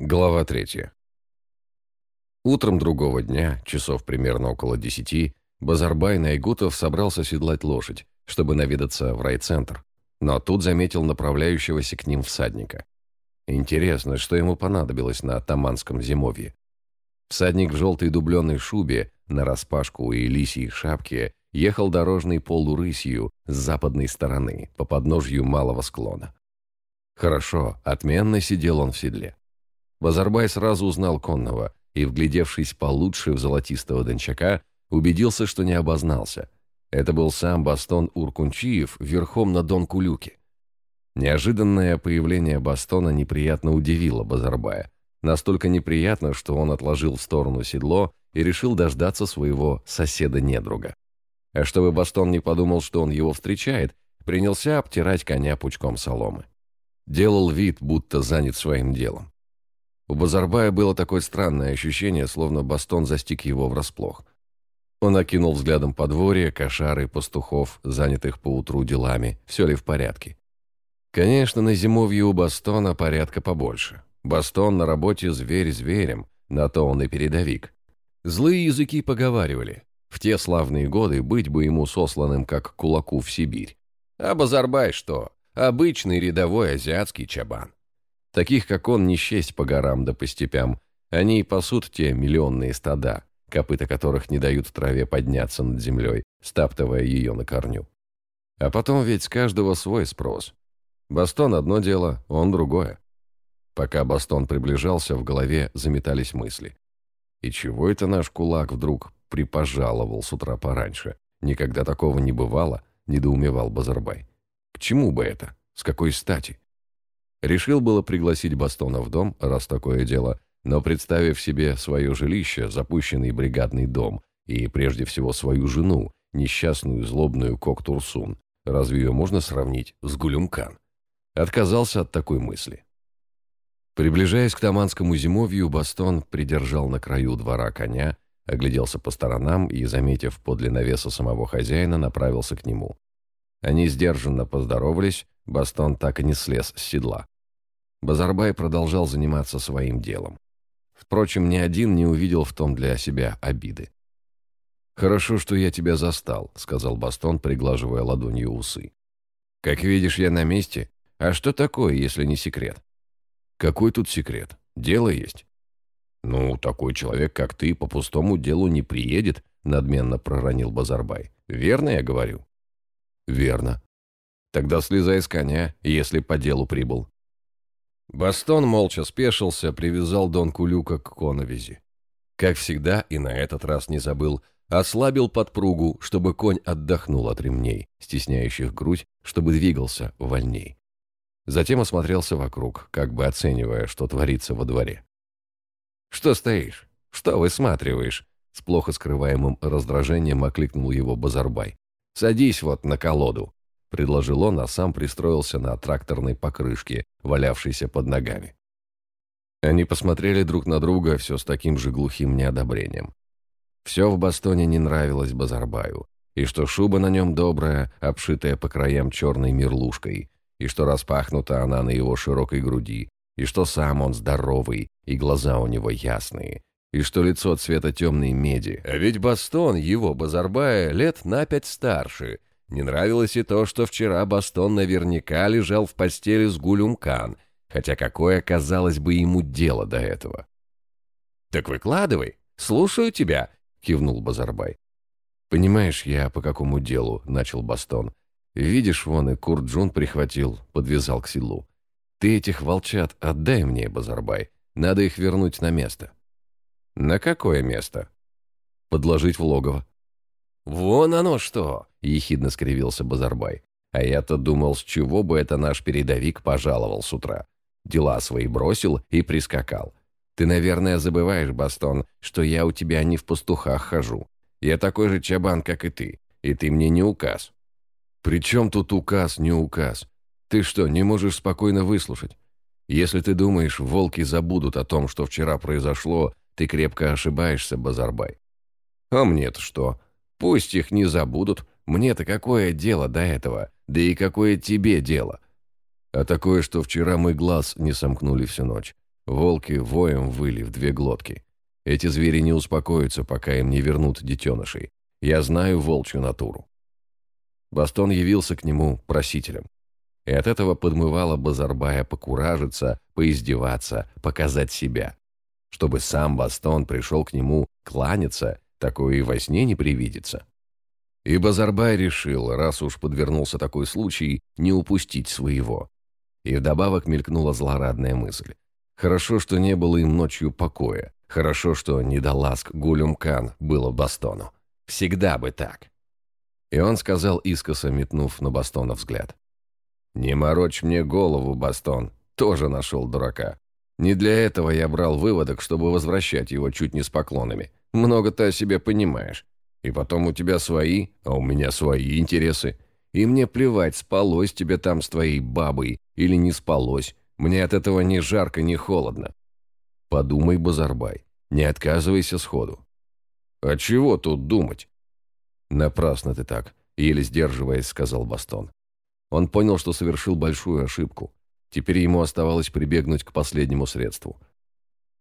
Глава третья. Утром другого дня, часов примерно около десяти, Базарбай Найгутов собрался седлать лошадь, чтобы наведаться в райцентр, но тут заметил направляющегося к ним всадника. Интересно, что ему понадобилось на Таманском зимовье. Всадник в желтой дубленой шубе, нараспашку и лисьей шапке, ехал дорожной полурысью с западной стороны, по подножью малого склона. Хорошо, отменно сидел он в седле. Базарбай сразу узнал конного и, вглядевшись получше в золотистого дончака, убедился, что не обознался. Это был сам Бастон Уркунчиев верхом на Дон Кулюке. Неожиданное появление Бастона неприятно удивило Базарбая. Настолько неприятно, что он отложил в сторону седло и решил дождаться своего соседа-недруга. А чтобы Бастон не подумал, что он его встречает, принялся обтирать коня пучком соломы. Делал вид, будто занят своим делом. У Базарбая было такое странное ощущение, словно Бастон застиг его врасплох. Он окинул взглядом подворье, кошары, пастухов, занятых поутру делами, все ли в порядке. Конечно, на зимовье у Бастона порядка побольше. Бастон на работе зверь зверем, на то он и передовик. Злые языки поговаривали. В те славные годы быть бы ему сосланным как кулаку в Сибирь. А Базарбай что? Обычный рядовой азиатский чабан. Таких, как он, не счесть по горам да по степям. Они и пасут те миллионные стада, копыта которых не дают траве подняться над землей, стаптывая ее на корню. А потом ведь с каждого свой спрос. Бастон одно дело, он другое. Пока Бастон приближался, в голове заметались мысли. И чего это наш кулак вдруг припожаловал с утра пораньше? Никогда такого не бывало, недоумевал Базарбай. К чему бы это? С какой стати? Решил было пригласить Бастона в дом, раз такое дело, но представив себе свое жилище, запущенный бригадный дом, и прежде всего свою жену, несчастную злобную Коктурсун, разве ее можно сравнить с Гулюмкан? Отказался от такой мысли. Приближаясь к Таманскому зимовью, Бастон придержал на краю двора коня, огляделся по сторонам и, заметив подле навеса самого хозяина, направился к нему. Они сдержанно поздоровались, Бастон так и не слез с седла. Базарбай продолжал заниматься своим делом. Впрочем, ни один не увидел в том для себя обиды. «Хорошо, что я тебя застал», — сказал Бастон, приглаживая ладонью усы. «Как видишь, я на месте. А что такое, если не секрет?» «Какой тут секрет? Дело есть». «Ну, такой человек, как ты, по пустому делу не приедет», — надменно проронил Базарбай. «Верно я говорю?» «Верно. Тогда слезай с коня, если по делу прибыл. Бастон молча спешился, привязал Дон Кулюка к коновизи. Как всегда, и на этот раз не забыл, ослабил подпругу, чтобы конь отдохнул от ремней, стесняющих грудь, чтобы двигался вольней. Затем осмотрелся вокруг, как бы оценивая, что творится во дворе. «Что стоишь? Что высматриваешь?» С плохо скрываемым раздражением окликнул его Базарбай. «Садись вот на колоду. — предложил он, а сам пристроился на тракторной покрышке, валявшейся под ногами. Они посмотрели друг на друга все с таким же глухим неодобрением. Все в Бастоне не нравилось Базарбаю, и что шуба на нем добрая, обшитая по краям черной мерлушкой, и что распахнута она на его широкой груди, и что сам он здоровый, и глаза у него ясные, и что лицо цвета темной меди. А ведь Бастон его, Базарбая, лет на пять старше — не нравилось и то, что вчера Бастон наверняка лежал в постели с Гулюмкан, хотя какое, казалось бы, ему дело до этого. «Так выкладывай, слушаю тебя», — кивнул Базарбай. «Понимаешь, я по какому делу?» — начал Бастон. «Видишь, вон и Курджун прихватил, подвязал к селу. Ты этих волчат отдай мне, Базарбай. Надо их вернуть на место». «На какое место?» «Подложить в логово». «Вон оно что!» — ехидно скривился Базарбай. «А я-то думал, с чего бы это наш передовик пожаловал с утра. Дела свои бросил и прискакал. Ты, наверное, забываешь, Бастон, что я у тебя не в пастухах хожу. Я такой же чабан, как и ты, и ты мне не указ». «При чем тут указ, не указ? Ты что, не можешь спокойно выслушать? Если ты думаешь, волки забудут о том, что вчера произошло, ты крепко ошибаешься, Базарбай». «А мне-то что?» Пусть их не забудут. Мне-то какое дело до этого? Да и какое тебе дело? А такое, что вчера мы глаз не сомкнули всю ночь. Волки воем выли в две глотки. Эти звери не успокоятся, пока им не вернут детенышей. Я знаю волчью натуру. Бастон явился к нему просителем. И от этого подмывало Базарбая покуражиться, поиздеваться, показать себя. Чтобы сам Бастон пришел к нему кланяться, такое и во сне не привидится. И Базарбай решил, раз уж подвернулся такой случай, не упустить своего. И вдобавок мелькнула злорадная мысль. Хорошо, что не было им ночью покоя. Хорошо, что не до ласк Гулюмкан было Бастону. Всегда бы так. И он сказал искоса, метнув на Бастона взгляд. «Не морочь мне голову, Бастон. Тоже нашел дурака. Не для этого я брал выводок, чтобы возвращать его чуть не с поклонами. Много ты о себе понимаешь. И потом у тебя свои, а у меня свои интересы. И мне плевать, спалось тебе там с твоей бабой или не спалось. Мне от этого ни жарко, ни холодно. Подумай, Базарбай, не отказывайся сходу. А чего тут думать? Напрасно ты так, еле сдерживаясь, сказал Бастон. Он понял, что совершил большую ошибку. Теперь ему оставалось прибегнуть к последнему средству.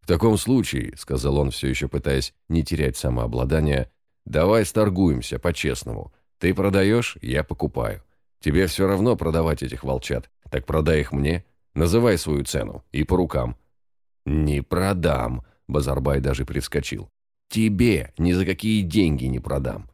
«В таком случае», — сказал он, все еще пытаясь не терять самообладание, «давай сторгуемся по-честному. Ты продаешь, я покупаю. Тебе все равно продавать этих волчат, так продай их мне. Называй свою цену и по рукам». «Не продам», — Базарбай даже привскочил. «Тебе ни за какие деньги не продам».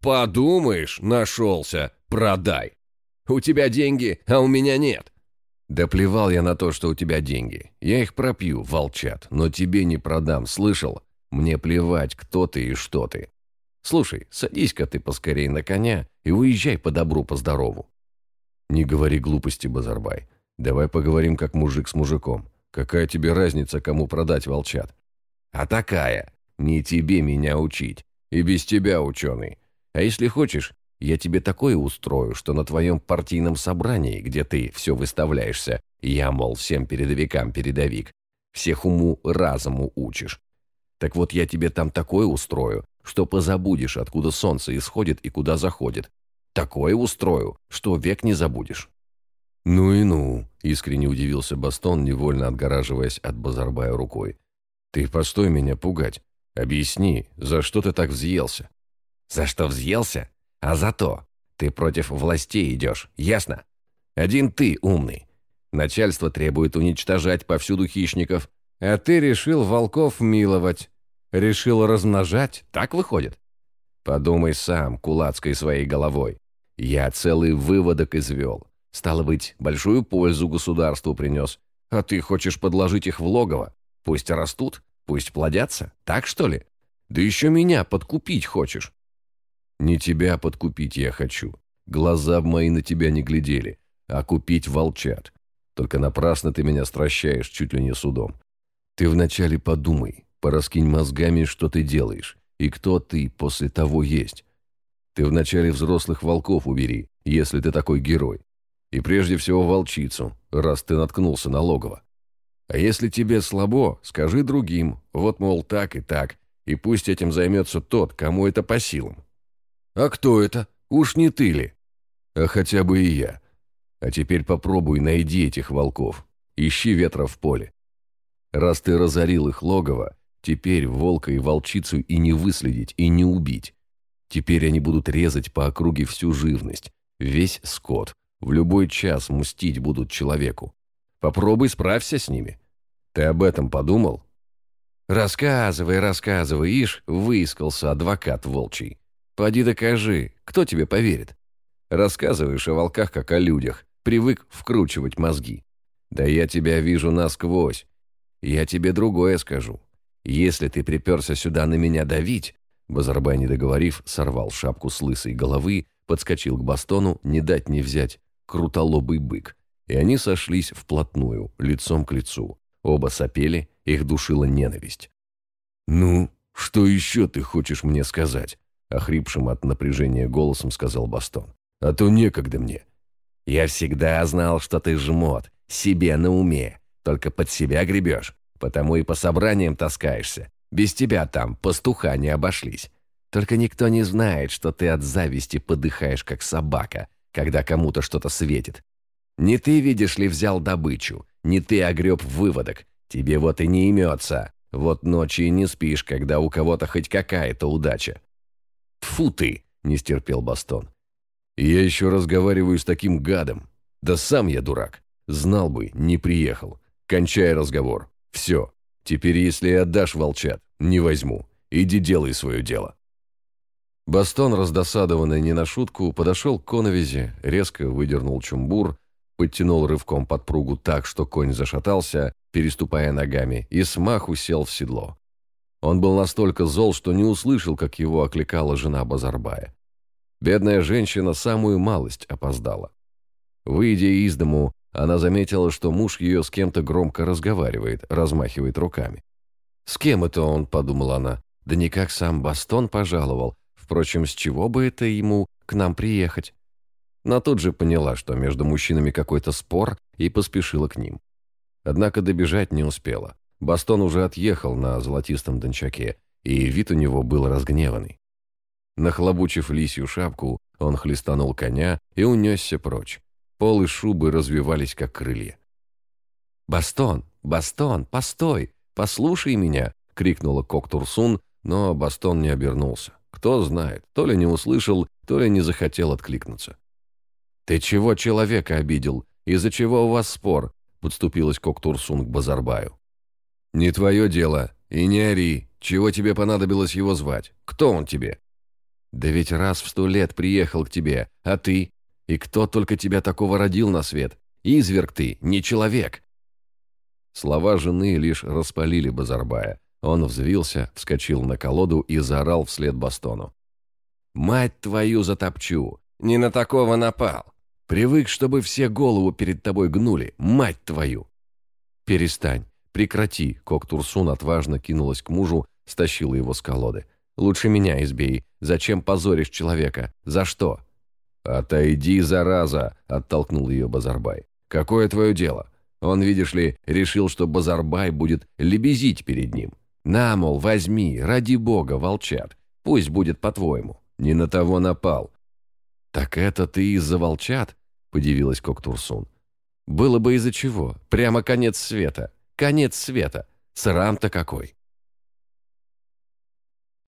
«Подумаешь, нашелся, продай. У тебя деньги, а у меня нет. «Да плевал я на то, что у тебя деньги. Я их пропью, волчат, но тебе не продам, слышал? Мне плевать, кто ты и что ты. Слушай, садись-ка ты поскорей на коня и уезжай по добру, по здорову». «Не говори глупости, Базарбай. Давай поговорим как мужик с мужиком. Какая тебе разница, кому продать волчат?» «А такая. Не тебе меня учить. И без тебя, ученый. А если хочешь, я тебе такое устрою, что на твоем партийном собрании, где ты все выставляешься, я, мол, всем передовикам передовик, всех уму разуму учишь. Так вот я тебе там такое устрою, что позабудешь, откуда солнце исходит и куда заходит. Такое устрою, что век не забудешь». «Ну и ну», — искренне удивился Бастон, невольно отгораживаясь от Базарбая рукой. «Ты постой меня пугать. Объясни, за что ты так взъелся?» «За что взъелся? А зато ты против властей идешь, ясно? Один ты умный. Начальство требует уничтожать повсюду хищников, а ты решил волков миловать. Решил размножать, так выходит? Подумай сам, кулацкой своей головой. Я целый выводок извел. Стало быть, большую пользу государству принес. А ты хочешь подложить их в логово? Пусть растут, пусть плодятся, так что ли? Да еще меня подкупить хочешь. Не тебя подкупить я хочу. Глаза мои на тебя не глядели, а купить волчат. Только напрасно ты меня стращаешь чуть ли не судом. Ты вначале подумай, пораскинь мозгами, что ты делаешь, и кто ты после того есть. Ты вначале взрослых волков убери, если ты такой герой. И прежде всего волчицу, раз ты наткнулся на логово. А если тебе слабо, скажи другим, вот, мол, так и так, и пусть этим займется тот, кому это по силам. «А кто это? Уж не ты ли?» «А хотя бы и я. А теперь попробуй найди этих волков. Ищи ветра в поле. Раз ты разорил их логово, теперь волка и волчицу и не выследить, и не убить. Теперь они будут резать по округе всю живность, весь скот. В любой час мстить будут человеку. Попробуй справься с ними. Ты об этом подумал?» «Рассказывай, рассказывай, ишь, выискался адвокат волчий. Поди докажи, кто тебе поверит? Рассказываешь о волках, как о людях, привык вкручивать мозги. Да я тебя вижу насквозь. Я тебе другое скажу. Если ты приперся сюда на меня давить, Базарбай, не договорив, сорвал шапку с лысой головы, подскочил к бастону, не дать не взять, крутолобый бык. И они сошлись вплотную, лицом к лицу. Оба сопели, их душила ненависть. «Ну, что еще ты хочешь мне сказать?» охрипшим от напряжения голосом сказал Бастон. «А то некогда мне». «Я всегда знал, что ты жмот, себе на уме, только под себя гребешь, потому и по собраниям таскаешься. Без тебя там пастуха не обошлись. Только никто не знает, что ты от зависти подыхаешь, как собака, когда кому-то что-то светит. Не ты, видишь ли, взял добычу, не ты огреб выводок, Тебе вот и не имется. Вот ночи не спишь, когда у кого-то хоть какая-то удача». «Тьфу ты!» — не стерпел Бастон. «Я еще разговариваю с таким гадом. Да сам я дурак. Знал бы, не приехал. Кончай разговор. Все. Теперь, если отдашь волчат, не возьму. Иди делай свое дело». Бастон, раздосадованный не на шутку, подошел к коновизе, резко выдернул чумбур, подтянул рывком подпругу так, что конь зашатался, переступая ногами, и смаху сел в седло. Он был настолько зол, что не услышал, как его окликала жена Базарбая. Бедная женщина самую малость опоздала. Выйдя из дому, она заметила, что муж ее с кем-то громко разговаривает, размахивает руками. «С кем это он?» – подумала она. «Да никак сам Бастон пожаловал. Впрочем, с чего бы это ему к нам приехать?» Но тут же поняла, что между мужчинами какой-то спор, и поспешила к ним. Однако добежать не успела. Бастон уже отъехал на золотистом дончаке, и вид у него был разгневанный. Нахлобучив лисью шапку, он хлестанул коня и унесся прочь. Полы шубы развивались, как крылья. «Бастон! Бастон! Постой! Послушай меня!» — крикнула Коктурсун, но Бастон не обернулся. Кто знает, то ли не услышал, то ли не захотел откликнуться. «Ты чего человека обидел? Из-за чего у вас спор?» — подступилась Коктурсун к Базарбаю. «Не твое дело. И не ори. Чего тебе понадобилось его звать? Кто он тебе?» «Да ведь раз в сто лет приехал к тебе, а ты? И кто только тебя такого родил на свет? Изверг ты, не человек!» Слова жены лишь распалили Базарбая. Он взвился, вскочил на колоду и заорал вслед Бастону. «Мать твою затопчу! Не на такого напал! Привык, чтобы все голову перед тобой гнули, мать твою!» «Перестань, прекрати!» Коктурсун отважно кинулась к мужу, стащила его с колоды. «Лучше меня избей. Зачем позоришь человека? За что?» «Отойди, зараза!» – оттолкнул ее Базарбай. «Какое твое дело? Он, видишь ли, решил, что Базарбай будет лебезить перед ним. На, мол, возьми, ради бога, волчат. Пусть будет по-твоему. Не на того напал». «Так это ты из-за волчат?» – подивилась Коктурсун. «Было бы из-за чего. Прямо конец света. Конец света. Срам-то какой!»